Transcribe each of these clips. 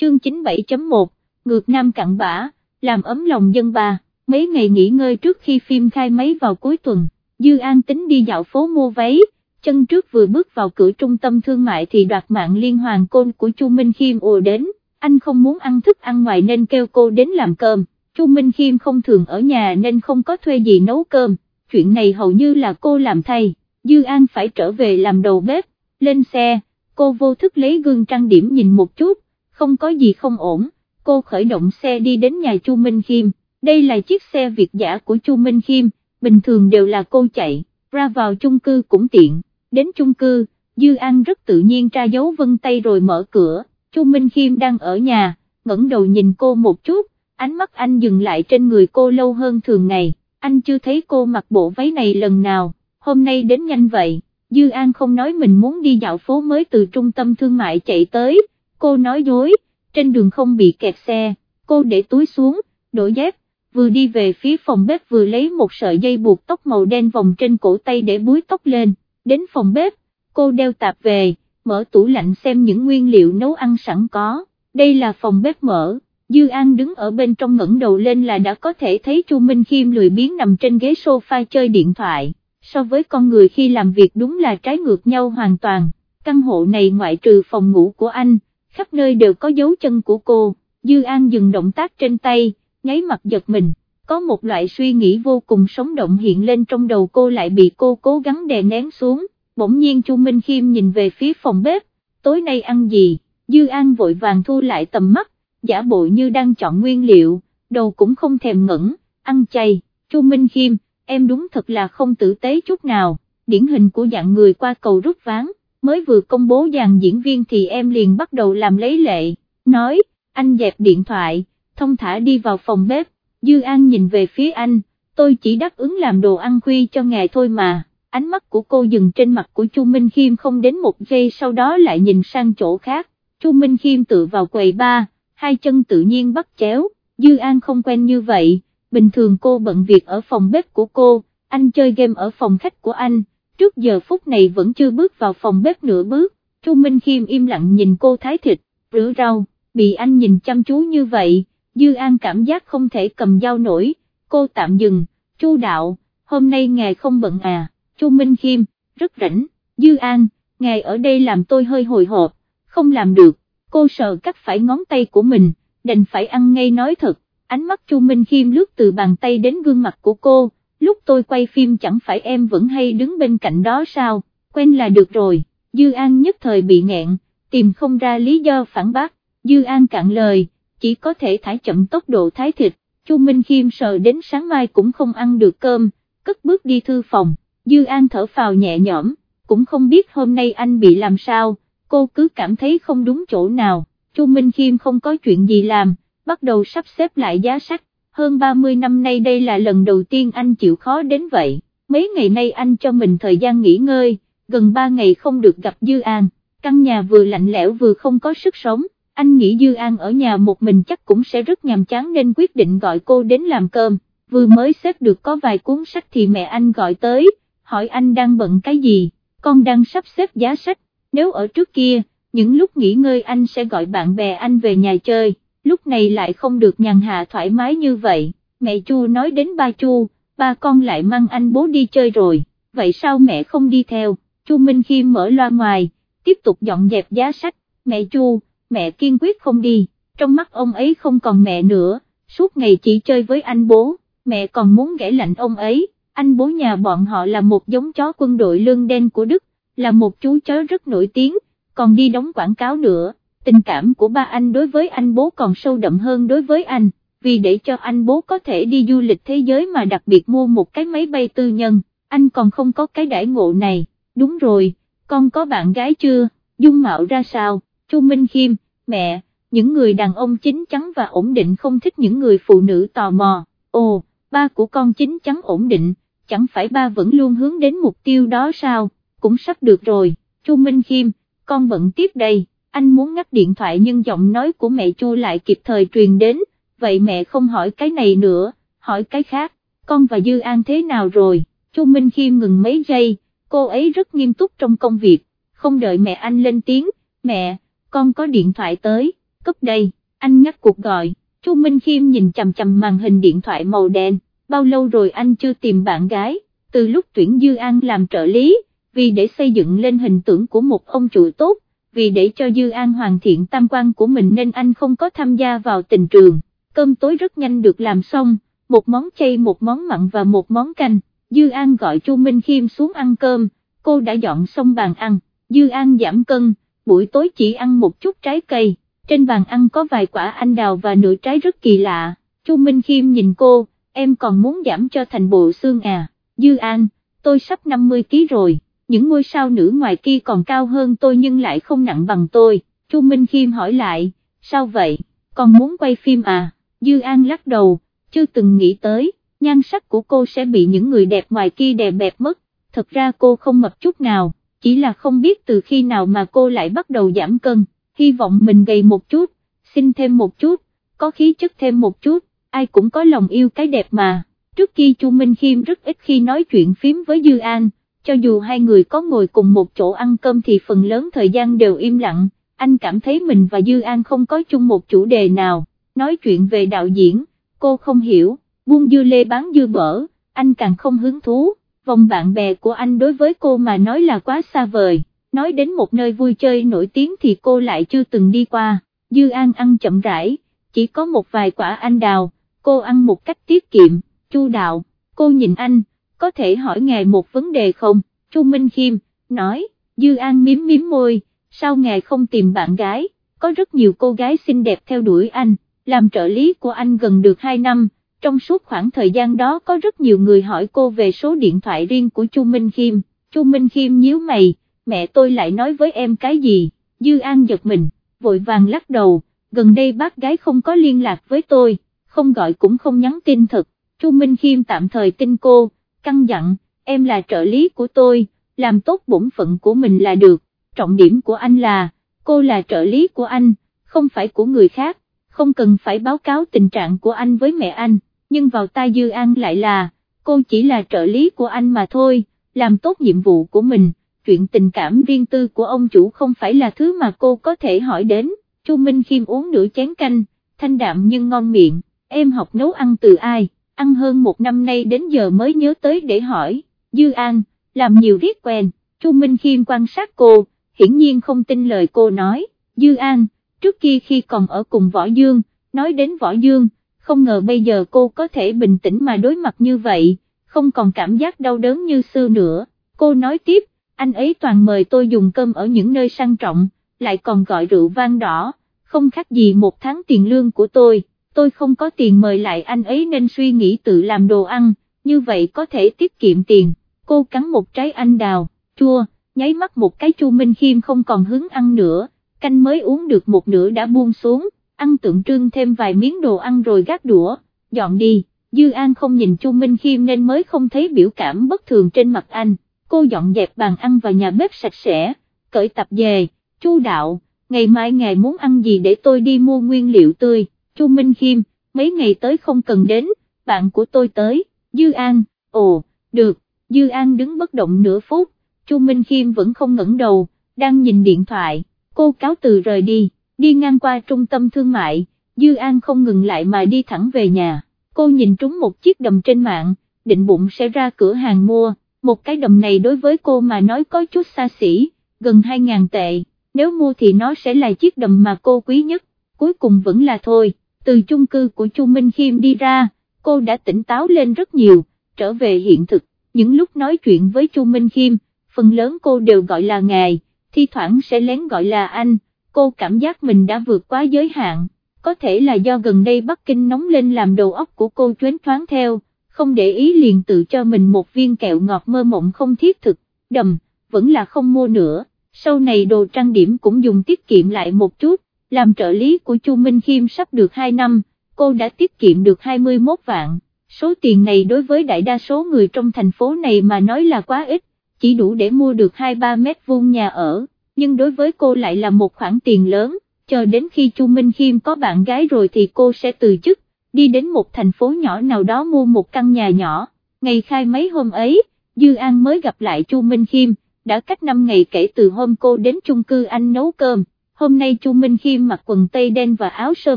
chương 97.1, ngược nam cặn bã, làm ấm lòng dân bà, mấy ngày nghỉ ngơi trước khi phim khai máy vào cuối tuần, Dư An tính đi dạo phố mua váy, chân trước vừa bước vào cửa trung tâm thương mại thì đoạt mạng liên hoàng côn của Chu Minh Khiêm ùa đến, anh không muốn ăn thức ăn ngoài nên kêu cô đến làm cơm, Chu Minh Khiêm không thường ở nhà nên không có thuê gì nấu cơm, chuyện này hầu như là cô làm thay, Dư An phải trở về làm đầu bếp, lên xe, cô vô thức lấy gương trang điểm nhìn một chút, không có gì không ổn, cô khởi động xe đi đến nhà Chu Minh Khiêm, đây là chiếc xe Việt giả của Chu Minh Khiêm, bình thường đều là cô chạy, ra vào chung cư cũng tiện, đến chung cư, Dư An rất tự nhiên tra dấu vân tay rồi mở cửa, Chu Minh Khiêm đang ở nhà, ngẩng đầu nhìn cô một chút, ánh mắt anh dừng lại trên người cô lâu hơn thường ngày, anh chưa thấy cô mặc bộ váy này lần nào, hôm nay đến nhanh vậy, Dư An không nói mình muốn đi dạo phố mới từ trung tâm thương mại chạy tới, cô nói dối, trên đường không bị kẹt xe, cô để túi xuống, đổi dép, vừa đi về phía phòng bếp vừa lấy một sợi dây buộc tóc màu đen vòng trên cổ tay để búi tóc lên, đến phòng bếp, cô đeo tạp về, mở tủ lạnh xem những nguyên liệu nấu ăn sẵn có, đây là phòng bếp mở. Dư An đứng ở bên trong ngẩng đầu lên là đã có thể thấy Chu Minh Khiêm lười biếng nằm trên ghế sofa chơi điện thoại, so với con người khi làm việc đúng là trái ngược nhau hoàn toàn, căn hộ này ngoại trừ phòng ngủ của anh, khắp nơi đều có dấu chân của cô, Dư An dừng động tác trên tay, nháy mặt giật mình, có một loại suy nghĩ vô cùng sống động hiện lên trong đầu cô lại bị cô cố gắng đè nén xuống, bỗng nhiên Chu Minh Khiêm nhìn về phía phòng bếp, tối nay ăn gì, Dư An vội vàng thu lại tầm mắt, giả bộ như đang chọn nguyên liệu, đầu cũng không thèm ngẩn, ăn chay, Chu Minh Khiêm, em đúng thật là không tử tế chút nào, điển hình của dạng người qua cầu rút ván, mới vừa công bố dàn diễn viên thì em liền bắt đầu làm lấy lệ, nói, anh dẹp điện thoại, thông thả đi vào phòng bếp, Dư An nhìn về phía anh, tôi chỉ đáp ứng làm đồ ăn khuya cho ngài thôi mà, ánh mắt của cô dừng trên mặt của Chu Minh Khiêm không đến một giây sau đó lại nhìn sang chỗ khác, Chu Minh Khiêm tự vào quầy ba, hai chân tự nhiên bắt chéo, Dư An không quen như vậy, bình thường cô bận việc ở phòng bếp của cô, anh chơi game ở phòng khách của anh, trước giờ phút này vẫn chưa bước vào phòng bếp nửa bước, Chu Minh Khiêm im lặng nhìn cô thái thịt, rửa rau, bị anh nhìn chăm chú như vậy, Dư An cảm giác không thể cầm dao nổi, cô tạm dừng, Chu đạo, hôm nay ngài không bận à, Chu Minh Khiêm, rất rảnh, Dư An, ngài ở đây làm tôi hơi hồi hộp, không làm được, cô sợ cắt phải ngón tay của mình, đành phải ăn ngay nói thật, ánh mắt Chu Minh Khiêm lướt từ bàn tay đến gương mặt của cô, lúc tôi quay phim chẳng phải em vẫn hay đứng bên cạnh đó sao, quen là được rồi, Dư An nhất thời bị nghẹn, tìm không ra lý do phản bác, Dư An cạn lời, chỉ có thể thải chậm tốc độ thái thịt, Chu Minh Khiêm sợ đến sáng mai cũng không ăn được cơm, cất bước đi thư phòng, Dư An thở phào nhẹ nhõm, cũng không biết hôm nay anh bị làm sao, cô cứ cảm thấy không đúng chỗ nào, Chu Minh Khiêm không có chuyện gì làm, bắt đầu sắp xếp lại giá sách, hơn 30 năm nay đây là lần đầu tiên anh chịu khó đến vậy, mấy ngày nay anh cho mình thời gian nghỉ ngơi, gần 3 ngày không được gặp Dư An, căn nhà vừa lạnh lẽo vừa không có sức sống, anh nghĩ Dư An ở nhà một mình chắc cũng sẽ rất nhàm chán nên quyết định gọi cô đến làm cơm, vừa mới xếp được có vài cuốn sách thì mẹ anh gọi tới, hỏi anh đang bận cái gì, con đang sắp xếp giá sách, nếu ở trước kia, những lúc nghỉ ngơi anh sẽ gọi bạn bè anh về nhà chơi, lúc này lại không được nhàn hạ thoải mái như vậy, mẹ Chu nói đến ba Chu, ba con lại mang anh bố đi chơi rồi, vậy sao mẹ không đi theo, Chu Minh Khiêm mở loa ngoài, tiếp tục dọn dẹp giá sách, mẹ Chu, mẹ kiên quyết không đi, trong mắt ông ấy không còn mẹ nữa, suốt ngày chỉ chơi với anh bố, mẹ còn muốn ghẻ lạnh ông ấy, anh bố nhà bọn họ là một giống chó quân đội lương đen của Đức, là một chú chó rất nổi tiếng, còn đi đóng quảng cáo nữa, tình cảm của ba anh đối với anh bố còn sâu đậm hơn đối với anh, vì để cho anh bố có thể đi du lịch thế giới mà đặc biệt mua một cái máy bay tư nhân, anh còn không có cái đãi ngộ này, đúng rồi, con có bạn gái chưa, dung mạo ra sao? Chu Minh Khiêm, mẹ, những người đàn ông chính chắn và ổn định không thích những người phụ nữ tò mò, ồ, ba của con chính chắn ổn định, chẳng phải ba vẫn luôn hướng đến mục tiêu đó sao, cũng sắp được rồi, Chu Minh Khiêm, con bận tiếp đây, anh muốn ngắt điện thoại nhưng giọng nói của mẹ Chu lại kịp thời truyền đến, vậy mẹ không hỏi cái này nữa, hỏi cái khác, con và Dư An thế nào rồi, Chu Minh Khiêm ngừng mấy giây, cô ấy rất nghiêm túc trong công việc, không đợi mẹ anh lên tiếng, mẹ, con có điện thoại tới, cấp đây, anh ngắt cuộc gọi, Chu Minh Khiêm nhìn chằm chằm màn hình điện thoại màu đen, bao lâu rồi anh chưa tìm bạn gái, từ lúc tuyển Dư An làm trợ lý, vì để xây dựng lên hình tượng của một ông chủ tốt, vì để cho Dư An hoàn thiện tam quan của mình nên anh không có tham gia vào tình trường, cơm tối rất nhanh được làm xong, một món chay một món mặn và một món canh, Dư An gọi Chu Minh Khiêm xuống ăn cơm, cô đã dọn xong bàn ăn, Dư An giảm cân, buổi tối chỉ ăn một chút trái cây, trên bàn ăn có vài quả anh đào và nửa trái rất kỳ lạ, Chu Minh Khiêm nhìn cô, em còn muốn giảm cho thành bộ xương à, Dư An, tôi sắp 50 kg rồi, những ngôi sao nữ ngoài kia còn cao hơn tôi nhưng lại không nặng bằng tôi, Chu Minh Khiêm hỏi lại, sao vậy, còn muốn quay phim à, Dư An lắc đầu, chưa từng nghĩ tới, nhan sắc của cô sẽ bị những người đẹp ngoài kia đè bẹp mất, thật ra cô không mập chút nào, chỉ là không biết từ khi nào mà cô lại bắt đầu giảm cân, hy vọng mình gầy một chút, xin thêm một chút, có khí chất thêm một chút, ai cũng có lòng yêu cái đẹp mà, trước kia Chu Minh Khiêm rất ít khi nói chuyện phím với Dư An, cho dù hai người có ngồi cùng một chỗ ăn cơm thì phần lớn thời gian đều im lặng, anh cảm thấy mình và Dư An không có chung một chủ đề nào, nói chuyện về đạo diễn, cô không hiểu, buông dư lê bán dư bở, anh càng không hứng thú, vòng bạn bè của anh đối với cô mà nói là quá xa vời, nói đến một nơi vui chơi nổi tiếng thì cô lại chưa từng đi qua, Dư An ăn chậm rãi, chỉ có một vài quả anh đào, cô ăn một cách tiết kiệm, chu đạo, cô nhìn anh, có thể hỏi ngài một vấn đề không, Chu Minh Khiêm, nói, Dư An miếm miếm môi, sao ngài không tìm bạn gái, có rất nhiều cô gái xinh đẹp theo đuổi anh, làm trợ lý của anh gần được 2 năm, trong suốt khoảng thời gian đó có rất nhiều người hỏi cô về số điện thoại riêng của Chu Minh Khiêm, Chu Minh Khiêm nhíu mày, mẹ tôi lại nói với em cái gì, Dư An giật mình, vội vàng lắc đầu, gần đây bác gái không có liên lạc với tôi, không gọi cũng không nhắn tin thật, Chu Minh Khiêm tạm thời tin cô, căng dặn, em là trợ lý của tôi, làm tốt bổn phận của mình là được, trọng điểm của anh là, cô là trợ lý của anh, không phải của người khác, không cần phải báo cáo tình trạng của anh với mẹ anh, nhưng vào tai Dư An lại là, cô chỉ là trợ lý của anh mà thôi, làm tốt nhiệm vụ của mình, chuyện tình cảm riêng tư của ông chủ không phải là thứ mà cô có thể hỏi đến, Chu Minh Khiêm uống nửa chén canh, thanh đạm nhưng ngon miệng, em học nấu ăn từ ai, ăn hơn một năm nay đến giờ mới nhớ tới để hỏi, Dư An, làm nhiều riết quen, Chu Minh Khiêm quan sát cô, hiển nhiên không tin lời cô nói, Dư An, trước kia khi còn ở cùng Võ Dương, nói đến Võ Dương, không ngờ bây giờ cô có thể bình tĩnh mà đối mặt như vậy, không còn cảm giác đau đớn như xưa nữa, cô nói tiếp, anh ấy toàn mời tôi dùng cơm ở những nơi sang trọng, lại còn gọi rượu vang đỏ, không khác gì một tháng tiền lương của tôi, tôi không có tiền mời lại anh ấy nên suy nghĩ tự làm đồ ăn, như vậy có thể tiết kiệm tiền, cô cắn một trái anh đào, chua, nháy mắt một cái chu Minh Khiêm không còn hứng ăn nữa, canh mới uống được một nửa đã buông xuống, ăn tượng trưng thêm vài miếng đồ ăn rồi gác đũa, dọn đi, Dư An không nhìn Chu Minh Khiêm nên mới không thấy biểu cảm bất thường trên mặt anh, cô dọn dẹp bàn ăn và nhà bếp sạch sẽ, cởi tập về, Chu đạo, ngày mai ngài muốn ăn gì để tôi đi mua nguyên liệu tươi, Chu Minh Khiêm, mấy ngày tới không cần đến, bạn của tôi tới, Dư An, ồ, được, Dư An đứng bất động nửa phút, Chu Minh Khiêm vẫn không ngẩng đầu, đang nhìn điện thoại, cô cáo từ rời đi, đi ngang qua trung tâm thương mại, Dư An không ngừng lại mà đi thẳng về nhà, cô nhìn trúng một chiếc đầm trên mạng, định bụng sẽ ra cửa hàng mua, một cái đầm này đối với cô mà nói có chút xa xỉ, gần 2.000 tệ, nếu mua thì nó sẽ là chiếc đầm mà cô quý nhất, cuối cùng vẫn là thôi, từ chung cư của Chu Minh Khiêm đi ra, cô đã tỉnh táo lên rất nhiều, trở về hiện thực, những lúc nói chuyện với Chu Minh Khiêm, phần lớn cô đều gọi là ngài, thi thoảng sẽ lén gọi là anh, cô cảm giác mình đã vượt quá giới hạn, có thể là do gần đây Bắc Kinh nóng lên làm đầu óc của cô chuyến thoáng theo, không để ý liền tự cho mình một viên kẹo ngọt mơ mộng không thiết thực, đầm, vẫn là không mua nữa, sau này đồ trang điểm cũng dùng tiết kiệm lại một chút, làm trợ lý của Chu Minh Khiêm sắp được 2 năm, cô đã tiết kiệm được 21 vạn, số tiền này đối với đại đa số người trong thành phố này mà nói là quá ít, chỉ đủ để mua được 2-3 mét vuông nhà ở, nhưng đối với cô lại là một khoản tiền lớn, chờ đến khi Chu Minh Khiêm có bạn gái rồi thì cô sẽ từ chức, đi đến một thành phố nhỏ nào đó mua một căn nhà nhỏ, ngày khai mấy hôm ấy, Dư An mới gặp lại Chu Minh Khiêm, đã cách 5 ngày kể từ hôm cô đến chung cư anh nấu cơm hôm nay Chu Minh Khiêm mặc quần tây đen và áo sơ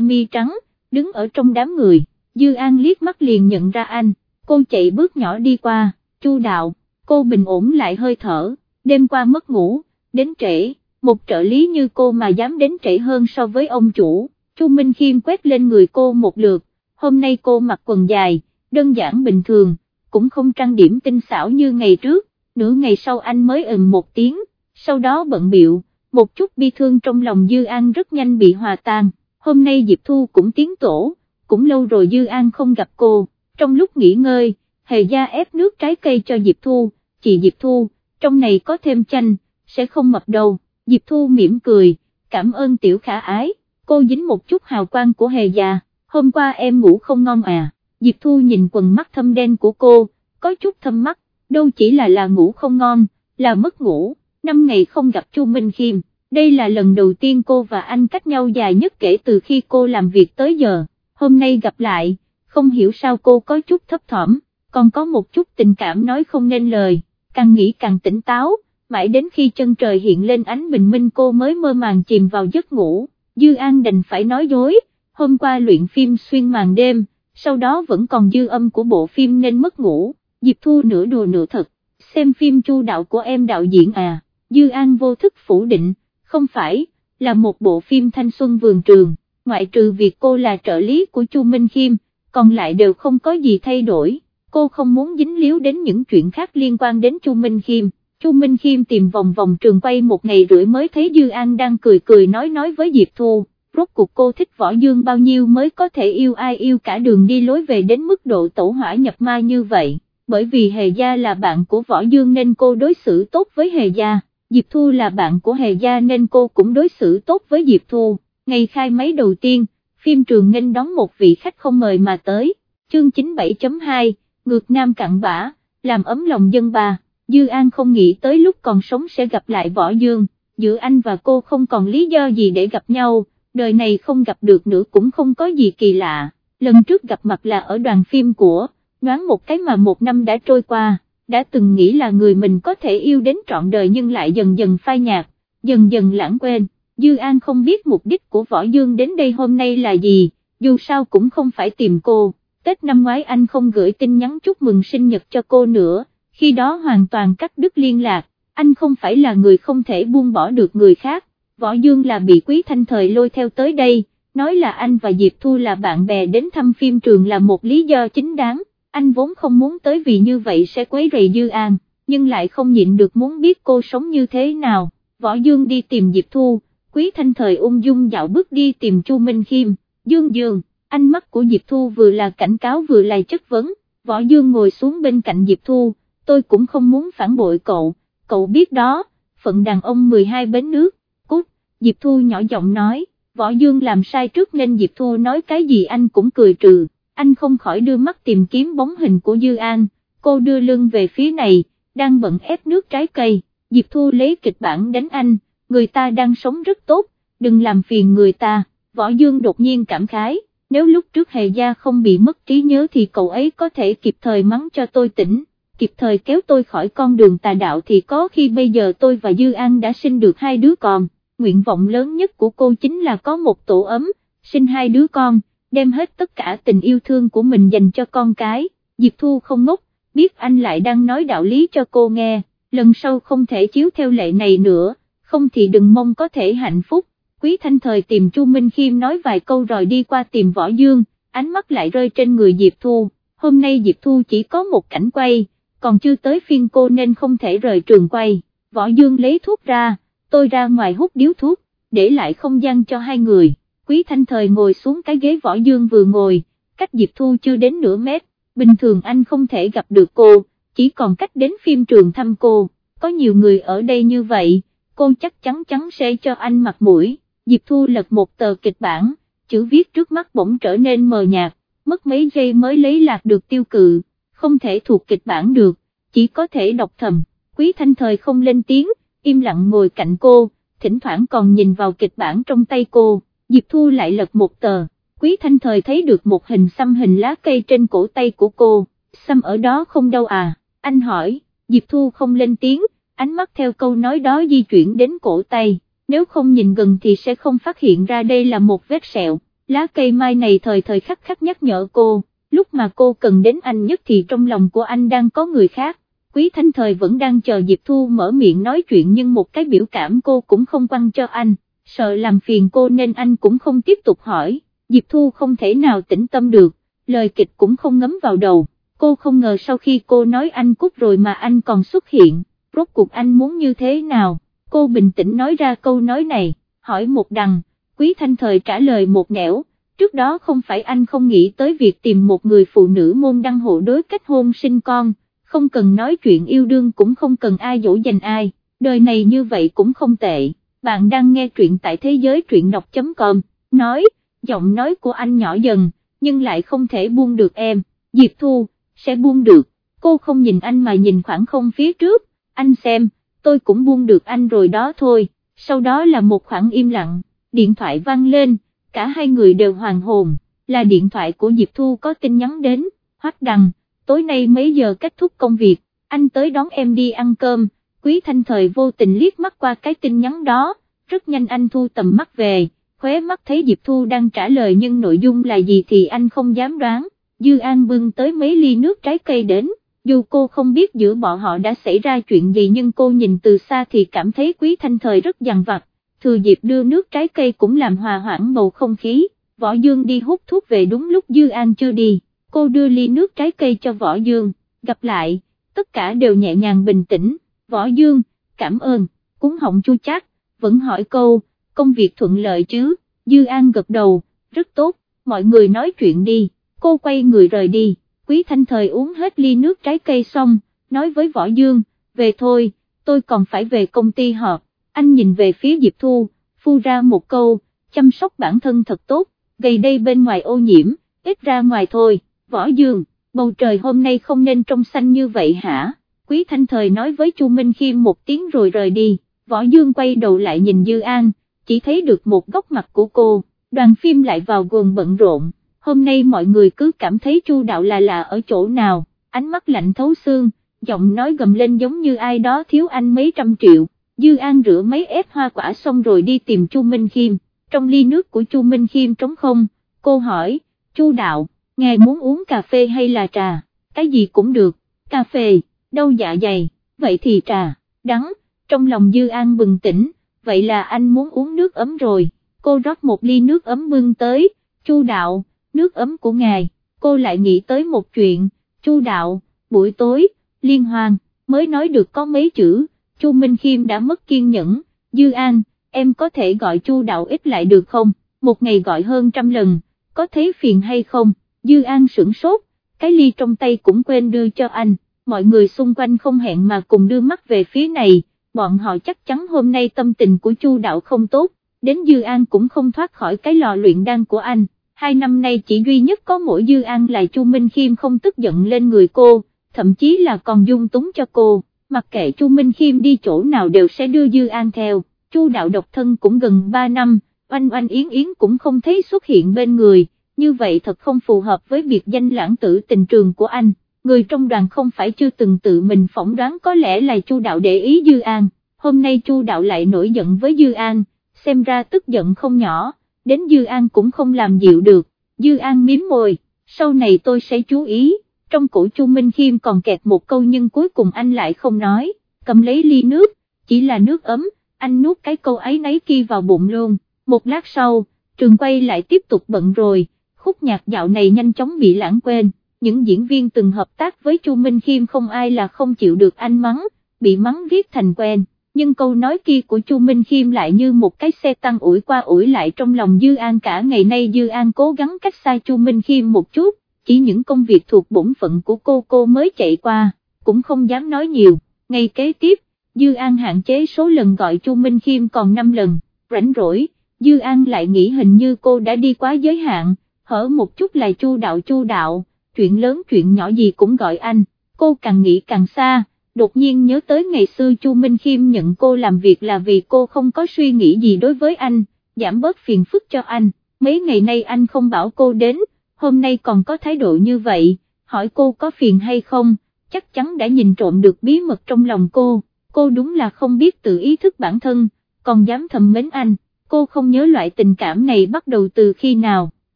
mi trắng, đứng ở trong đám người, Dư An liếc mắt liền nhận ra anh, cô chạy bước nhỏ đi qua, Chu đạo, cô bình ổn lại hơi thở, đêm qua mất ngủ, đến trễ, một trợ lý như cô mà dám đến trễ hơn so với ông chủ, Chu Minh Khiêm quét lên người cô một lượt, hôm nay cô mặc quần dài, đơn giản bình thường, cũng không trang điểm tinh xảo như ngày trước, nửa ngày sau anh mới ừm một tiếng, sau đó bận biệu, một chút bi thương trong lòng Dư An rất nhanh bị hòa tan, hôm nay Diệp Thu cũng tiến tổ, cũng lâu rồi Dư An không gặp cô, trong lúc nghỉ ngơi, Hề Gia ép nước trái cây cho Diệp Thu, chị Diệp Thu, trong này có thêm chanh, sẽ không mập đâu, Diệp Thu mỉm cười, cảm ơn tiểu khả ái, cô dính một chút hào quang của Hề Gia, hôm qua em ngủ không ngon à, Diệp Thu nhìn quần mắt thâm đen của cô, có chút thâm mắt, đâu chỉ là là ngủ không ngon, là mất ngủ, năm ngày không gặp Chu Minh Khiêm, đây là lần đầu tiên cô và anh cách nhau dài nhất kể từ khi cô làm việc tới giờ, hôm nay gặp lại, không hiểu sao cô có chút thấp thỏm, còn có một chút tình cảm nói không nên lời, càng nghĩ càng tỉnh táo, mãi đến khi chân trời hiện lên ánh bình minh cô mới mơ màng chìm vào giấc ngủ, Dư An đành phải nói dối, hôm qua luyện phim xuyên màn đêm, sau đó vẫn còn dư âm của bộ phim nên mất ngủ, Diệp Thu nửa đùa nửa thật, xem phim chu đạo của em đạo diễn à, Dư An vô thức phủ định, không phải, là một bộ phim thanh xuân vườn trường, ngoại trừ việc cô là trợ lý của Chu Minh Khiêm, còn lại đều không có gì thay đổi, cô không muốn dính líu đến những chuyện khác liên quan đến Chu Minh Khiêm. Chu Minh Khiêm tìm vòng vòng trường quay một ngày rưỡi mới thấy Dư An đang cười cười nói nói với Diệp Thu, rốt cuộc cô thích võ dương bao nhiêu mới có thể yêu ai yêu cả đường đi lối về đến mức độ tổ hỏa nhập ma như vậy, bởi vì Hề Gia là bạn của võ dương nên cô đối xử tốt với Hề Gia, Diệp Thu là bạn của Hề Gia nên cô cũng đối xử tốt với Diệp Thu, ngày khai máy đầu tiên, phim trường nghênh đón một vị khách không mời mà tới, chương 97.2, ngược nam cặn bã, làm ấm lòng dân bà. Dư An không nghĩ tới lúc còn sống sẽ gặp lại Võ Dương, giữa anh và cô không còn lý do gì để gặp nhau, đời này không gặp được nữa cũng không có gì kỳ lạ, lần trước gặp mặt là ở đoàn phim của, nhoáng một cái mà một năm đã trôi qua, đã từng nghĩ là người mình có thể yêu đến trọn đời nhưng lại dần dần phai nhạt, dần dần lãng quên, Dư An không biết mục đích của Võ Dương đến đây hôm nay là gì, dù sao cũng không phải tìm cô, Tết năm ngoái anh không gửi tin nhắn chúc mừng sinh nhật cho cô nữa khi đó hoàn toàn cắt đứt liên lạc, anh không phải là người không thể buông bỏ được người khác, Võ Dương là bị Quý Thanh Thời lôi theo tới đây, nói là anh và Diệp Thu là bạn bè đến thăm phim trường là một lý do chính đáng, anh vốn không muốn tới vì như vậy sẽ quấy rầy Dư An, nhưng lại không nhịn được muốn biết cô sống như thế nào, Võ Dương đi tìm Diệp Thu, Quý Thanh Thời ung dung dạo bước đi tìm Chu Minh Khiêm, Dương Dương, ánh mắt của Diệp Thu vừa là cảnh cáo vừa là chất vấn, Võ Dương ngồi xuống bên cạnh Diệp Thu, tôi cũng không muốn phản bội cậu, cậu biết đó, phận đàn ông 12 bến nước, cút, Diệp Thu nhỏ giọng nói, Võ Dương làm sai trước nên Diệp Thu nói cái gì anh cũng cười trừ, anh không khỏi đưa mắt tìm kiếm bóng hình của Dư An, cô đưa lưng về phía này, đang bận ép nước trái cây, Diệp Thu lấy kịch bản đánh anh, người ta đang sống rất tốt, đừng làm phiền người ta, Võ Dương đột nhiên cảm khái, nếu lúc trước Hề Gia không bị mất trí nhớ thì cậu ấy có thể kịp thời mắng cho tôi tỉnh kịp thời kéo tôi khỏi con đường tà đạo thì có khi bây giờ tôi và Dư An đã sinh được hai đứa con, nguyện vọng lớn nhất của cô chính là có một tổ ấm, sinh hai đứa con, đem hết tất cả tình yêu thương của mình dành cho con cái, Diệp Thu không ngốc, biết anh lại đang nói đạo lý cho cô nghe, lần sau không thể chiếu theo lệ này nữa, không thì đừng mong có thể hạnh phúc. Quý Thanh Thời tìm Chu Minh Khiêm nói vài câu rồi đi qua tìm Võ Dương, ánh mắt lại rơi trên người Diệp Thu, hôm nay Diệp Thu chỉ có một cảnh quay, còn chưa tới phiên cô nên không thể rời trường quay, võ dương lấy thuốc ra, tôi ra ngoài hút điếu thuốc, để lại không gian cho hai người, quý thanh thời ngồi xuống cái ghế võ dương vừa ngồi, cách Diệp Thu chưa đến nửa mét, bình thường anh không thể gặp được cô, chỉ còn cách đến phim trường thăm cô, có nhiều người ở đây như vậy, cô chắc chắn chắn sẽ cho anh mặt mũi, Diệp Thu lật một tờ kịch bản, chữ viết trước mắt bỗng trở nên mờ nhạt, mất mấy giây mới lấy lạc được tiêu cự không thể thuộc kịch bản được, chỉ có thể đọc thầm, quý thanh thời không lên tiếng, im lặng ngồi cạnh cô, thỉnh thoảng còn nhìn vào kịch bản trong tay cô, Diệp Thu lại lật một tờ, quý thanh thời thấy được một hình xăm hình lá cây trên cổ tay của cô, xăm ở đó không đâu à, anh hỏi, Diệp Thu không lên tiếng, ánh mắt theo câu nói đó di chuyển đến cổ tay, nếu không nhìn gần thì sẽ không phát hiện ra đây là một vết sẹo, lá cây mai này thời thời khắc khắc nhắc nhở cô, lúc mà cô cần đến anh nhất thì trong lòng của anh đang có người khác, quý thanh thời vẫn đang chờ Diệp Thu mở miệng nói chuyện nhưng một cái biểu cảm cô cũng không quăng cho anh, sợ làm phiền cô nên anh cũng không tiếp tục hỏi, Diệp Thu không thể nào tĩnh tâm được, lời kịch cũng không ngấm vào đầu, cô không ngờ sau khi cô nói anh cút rồi mà anh còn xuất hiện, rốt cuộc anh muốn như thế nào, cô bình tĩnh nói ra câu nói này, hỏi một đằng, quý thanh thời trả lời một nẻo, trước đó không phải anh không nghĩ tới việc tìm một người phụ nữ môn đăng hộ đối kết hôn sinh con, không cần nói chuyện yêu đương cũng không cần ai dỗ dành ai, đời này như vậy cũng không tệ, bạn đang nghe truyện tại thế giới truyện đọc.com, nói, giọng nói của anh nhỏ dần, nhưng lại không thể buông được em, Diệp Thu, sẽ buông được, cô không nhìn anh mà nhìn khoảng không phía trước, anh xem, tôi cũng buông được anh rồi đó thôi, sau đó là một khoảng im lặng, điện thoại vang lên, cả hai người đều hoàng hồn, là điện thoại của Diệp Thu có tin nhắn đến, hoắc đằng, tối nay mấy giờ kết thúc công việc, anh tới đón em đi ăn cơm, quý thanh thời vô tình liếc mắt qua cái tin nhắn đó, rất nhanh anh thu tầm mắt về, khóe mắt thấy Diệp Thu đang trả lời nhưng nội dung là gì thì anh không dám đoán, Dư An bưng tới mấy ly nước trái cây đến, dù cô không biết giữa bọn họ đã xảy ra chuyện gì nhưng cô nhìn từ xa thì cảm thấy quý thanh thời rất dằn vặt, thừa dịp đưa nước trái cây cũng làm hòa hoãn bầu không khí, Võ Dương đi hút thuốc về đúng lúc Dư An chưa đi, cô đưa ly nước trái cây cho Võ Dương, gặp lại, tất cả đều nhẹ nhàng bình tĩnh, Võ Dương, cảm ơn, cúng họng chu chát, vẫn hỏi câu, công việc thuận lợi chứ, Dư An gật đầu, rất tốt, mọi người nói chuyện đi, cô quay người rời đi, Quý Thanh Thời uống hết ly nước trái cây xong, nói với Võ Dương, về thôi, tôi còn phải về công ty họp, anh nhìn về phía Diệp Thu, phu ra một câu, chăm sóc bản thân thật tốt, gầy đây bên ngoài ô nhiễm, ít ra ngoài thôi, Võ Dương, bầu trời hôm nay không nên trong xanh như vậy hả? Quý Thanh Thời nói với Chu Minh Khiêm một tiếng rồi rời đi, Võ Dương quay đầu lại nhìn Dư An, chỉ thấy được một góc mặt của cô, đoàn phim lại vào guồng bận rộn, hôm nay mọi người cứ cảm thấy Chu Đạo là là ở chỗ nào, ánh mắt lạnh thấu xương, giọng nói gầm lên giống như ai đó thiếu anh mấy trăm triệu, Dư An rửa mấy ép hoa quả xong rồi đi tìm Chu Minh Khiêm, trong ly nước của Chu Minh Khiêm trống không, cô hỏi, Chu Đạo, ngài muốn uống cà phê hay là trà, cái gì cũng được, cà phê, đâu dạ dày, vậy thì trà, đắng, trong lòng Dư An bừng tỉnh, vậy là anh muốn uống nước ấm rồi, cô rót một ly nước ấm bưng tới, Chu Đạo, nước ấm của ngài, cô lại nghĩ tới một chuyện, Chu Đạo, buổi tối, liên hoan, mới nói được có mấy chữ, Chu Minh Khiêm đã mất kiên nhẫn, Dư An, em có thể gọi Chu Đạo ít lại được không, một ngày gọi hơn trăm lần, có thấy phiền hay không, Dư An sửng sốt, cái ly trong tay cũng quên đưa cho anh, mọi người xung quanh không hẹn mà cùng đưa mắt về phía này, bọn họ chắc chắn hôm nay tâm tình của Chu Đạo không tốt, đến Dư An cũng không thoát khỏi cái lò luyện đan của anh, hai năm nay chỉ duy nhất có mỗi Dư An là Chu Minh Khiêm không tức giận lên người cô, thậm chí là còn dung túng cho cô, mặc kệ Chu Minh Khiêm đi chỗ nào đều sẽ đưa Dư An theo, Chu Đạo độc thân cũng gần 3 năm, oanh oanh yến yến cũng không thấy xuất hiện bên người, như vậy thật không phù hợp với biệt danh lãng tử tình trường của anh người trong đoàn không phải chưa từng tự mình phỏng đoán có lẽ là Chu Đạo để ý Dư An, hôm nay Chu Đạo lại nổi giận với Dư An, xem ra tức giận không nhỏ, đến Dư An cũng không làm dịu được, Dư An miếm môi, sau này tôi sẽ chú ý, trong cổ Chu Minh Khiêm còn kẹt một câu nhưng cuối cùng anh lại không nói, cầm lấy ly nước, chỉ là nước ấm, anh nuốt cái câu ấy nấy kia vào bụng luôn, một lát sau, trường quay lại tiếp tục bận rồi, khúc nhạc dạo này nhanh chóng bị lãng quên những diễn viên từng hợp tác với Chu Minh Khiêm không ai là không chịu được anh mắng, bị mắng ghét thành quen, nhưng câu nói kia của Chu Minh Khiêm lại như một cái xe tăng ủi qua ủi lại trong lòng Dư An cả. Ngày nay Dư An cố gắng cách xa Chu Minh Khiêm một chút, chỉ những công việc thuộc bổn phận của cô cô mới chạy qua, cũng không dám nói nhiều, ngày kế tiếp, Dư An hạn chế số lần gọi Chu Minh Khiêm còn 5 lần, rảnh rỗi, Dư An lại nghĩ hình như cô đã đi quá giới hạn, hở một chút là Chu đạo Chu đạo chuyện lớn chuyện nhỏ gì cũng gọi anh, cô càng nghĩ càng xa, đột nhiên nhớ tới ngày xưa Chu Minh Khiêm nhận cô làm việc là vì cô không có suy nghĩ gì đối với anh, giảm bớt phiền phức cho anh, mấy ngày nay anh không bảo cô đến, hôm nay còn có thái độ như vậy, hỏi cô có phiền hay không, chắc chắn đã nhìn trộm được bí mật trong lòng cô, cô đúng là không biết tự ý thức bản thân, còn dám thầm mến anh, cô không nhớ loại tình cảm này bắt đầu từ khi nào,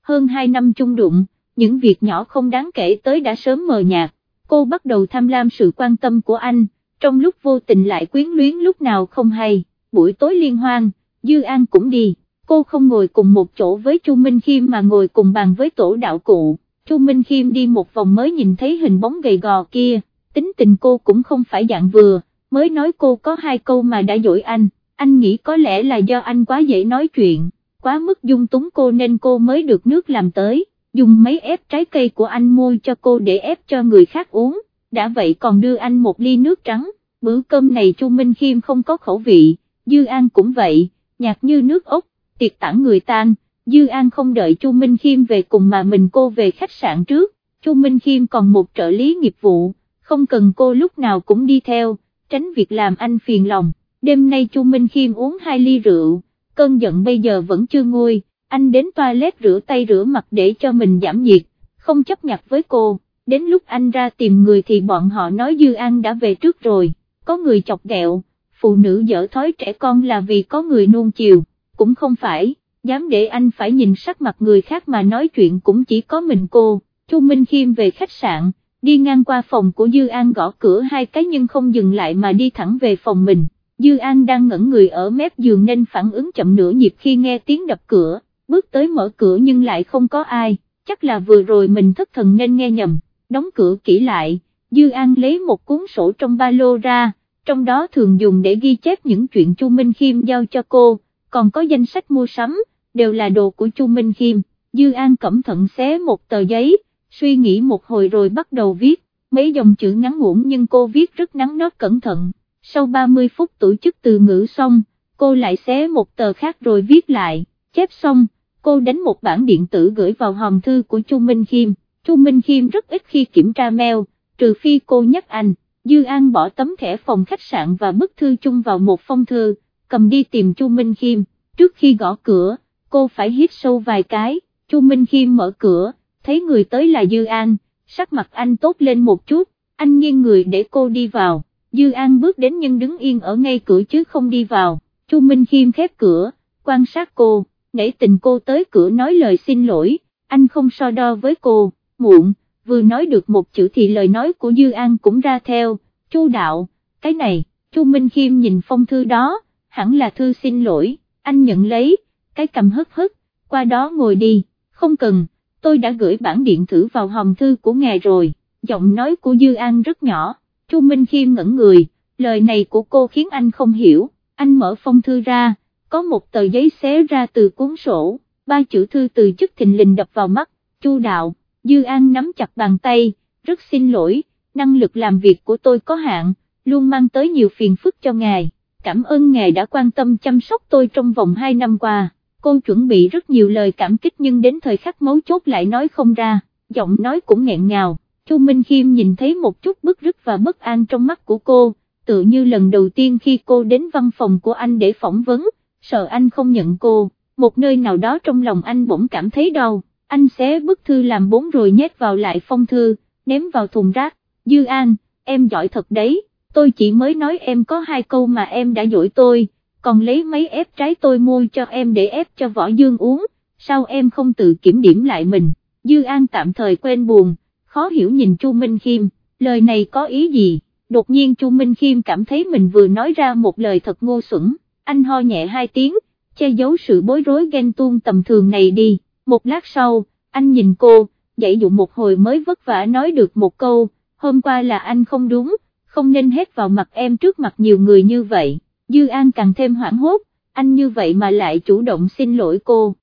hơn 2 năm chung đụng, những việc nhỏ không đáng kể tới đã sớm mờ nhạt, cô bắt đầu tham lam sự quan tâm của anh, trong lúc vô tình lại quyến luyến lúc nào không hay, buổi tối liên hoan, Dư An cũng đi, cô không ngồi cùng một chỗ với Chu Minh Khiêm mà ngồi cùng bàn với tổ đạo cụ, Chu Minh Khiêm đi một vòng mới nhìn thấy hình bóng gầy gò kia, tính tình cô cũng không phải dạng vừa, mới nói cô có hai câu mà đã dỗi anh, anh nghĩ có lẽ là do anh quá dễ nói chuyện, quá mức dung túng cô nên cô mới được nước làm tới, dùng mấy ép trái cây của anh mua cho cô để ép cho người khác uống, đã vậy còn đưa anh một ly nước trắng, bữa cơm này Chu Minh Khiêm không có khẩu vị, Dư An cũng vậy, nhạt như nước ốc, tiệc tản người tan, Dư An không đợi Chu Minh Khiêm về cùng mà mình cô về khách sạn trước, Chu Minh Khiêm còn một trợ lý nghiệp vụ, không cần cô lúc nào cũng đi theo, tránh việc làm anh phiền lòng, đêm nay Chu Minh Khiêm uống hai ly rượu, cơn giận bây giờ vẫn chưa nguôi, anh đến toilet rửa tay rửa mặt để cho mình giảm nhiệt, không chấp nhặt với cô, đến lúc anh ra tìm người thì bọn họ nói Dư An đã về trước rồi, có người chọc ghẹo, phụ nữ dở thói trẻ con là vì có người nuông chiều, cũng không phải, dám để anh phải nhìn sắc mặt người khác mà nói chuyện cũng chỉ có mình cô, Chu Minh Khiêm về khách sạn, đi ngang qua phòng của Dư An gõ cửa hai cái nhưng không dừng lại mà đi thẳng về phòng mình, Dư An đang ngẩn người ở mép giường nên phản ứng chậm nửa nhịp khi nghe tiếng đập cửa, bước tới mở cửa nhưng lại không có ai, chắc là vừa rồi mình thất thần nên nghe nhầm, đóng cửa kỹ lại, Dư An lấy một cuốn sổ trong ba lô ra, trong đó thường dùng để ghi chép những chuyện Chu Minh Khiêm giao cho cô, còn có danh sách mua sắm, đều là đồ của Chu Minh Khiêm, Dư An cẩn thận xé một tờ giấy, suy nghĩ một hồi rồi bắt đầu viết, mấy dòng chữ ngắn ngủn nhưng cô viết rất nắng nót cẩn thận, sau 30 phút tổ chức từ ngữ xong, cô lại xé một tờ khác rồi viết lại, chép xong, cô đánh một bản điện tử gửi vào hòm thư của Chu Minh Khiêm, Chu Minh Khiêm rất ít khi kiểm tra mail, trừ phi cô nhắc anh, Dư An bỏ tấm thẻ phòng khách sạn và bức thư chung vào một phong thư, cầm đi tìm Chu Minh Khiêm, trước khi gõ cửa, cô phải hít sâu vài cái, Chu Minh Khiêm mở cửa, thấy người tới là Dư An, sắc mặt anh tốt lên một chút, anh nghiêng người để cô đi vào, Dư An bước đến nhưng đứng yên ở ngay cửa chứ không đi vào, Chu Minh Khiêm khép cửa, quan sát cô, nể tình cô tới cửa nói lời xin lỗi, anh không so đo với cô, muộn, vừa nói được một chữ thì lời nói của Dư An cũng ra theo, Chu đạo, cái này, Chu Minh Khiêm nhìn phong thư đó, hẳn là thư xin lỗi, anh nhận lấy, cái cầm hất hất, qua đó ngồi đi, không cần, tôi đã gửi bản điện thử vào hòm thư của ngài rồi, giọng nói của Dư An rất nhỏ, Chu Minh Khiêm ngẩn người, lời này của cô khiến anh không hiểu, anh mở phong thư ra, có một tờ giấy xé ra từ cuốn sổ, ba chữ thư từ chức thình lình đập vào mắt, Chu đạo, Dư An nắm chặt bàn tay, rất xin lỗi, năng lực làm việc của tôi có hạn, luôn mang tới nhiều phiền phức cho ngài, cảm ơn ngài đã quan tâm chăm sóc tôi trong vòng 2 năm qua, cô chuẩn bị rất nhiều lời cảm kích nhưng đến thời khắc mấu chốt lại nói không ra, giọng nói cũng nghẹn ngào, Chu Minh Khiêm nhìn thấy một chút bức rứt và bất an trong mắt của cô, tự như lần đầu tiên khi cô đến văn phòng của anh để phỏng vấn, sợ anh không nhận cô, một nơi nào đó trong lòng anh bỗng cảm thấy đau, anh xé bức thư làm bốn rồi nhét vào lại phong thư, ném vào thùng rác, Dư An, em giỏi thật đấy, tôi chỉ mới nói em có hai câu mà em đã dỗi tôi, còn lấy mấy ép trái tôi mua cho em để ép cho võ dương uống, sao em không tự kiểm điểm lại mình, Dư An tạm thời quên buồn, khó hiểu nhìn Chu Minh Khiêm, lời này có ý gì, đột nhiên Chu Minh Khiêm cảm thấy mình vừa nói ra một lời thật ngô xuẩn, anh ho nhẹ hai tiếng, che giấu sự bối rối ghen tuông tầm thường này đi, một lát sau, anh nhìn cô, dậy dụ một hồi mới vất vả nói được một câu, hôm qua là anh không đúng, không nên hét vào mặt em trước mặt nhiều người như vậy, Dư An càng thêm hoảng hốt, anh như vậy mà lại chủ động xin lỗi cô.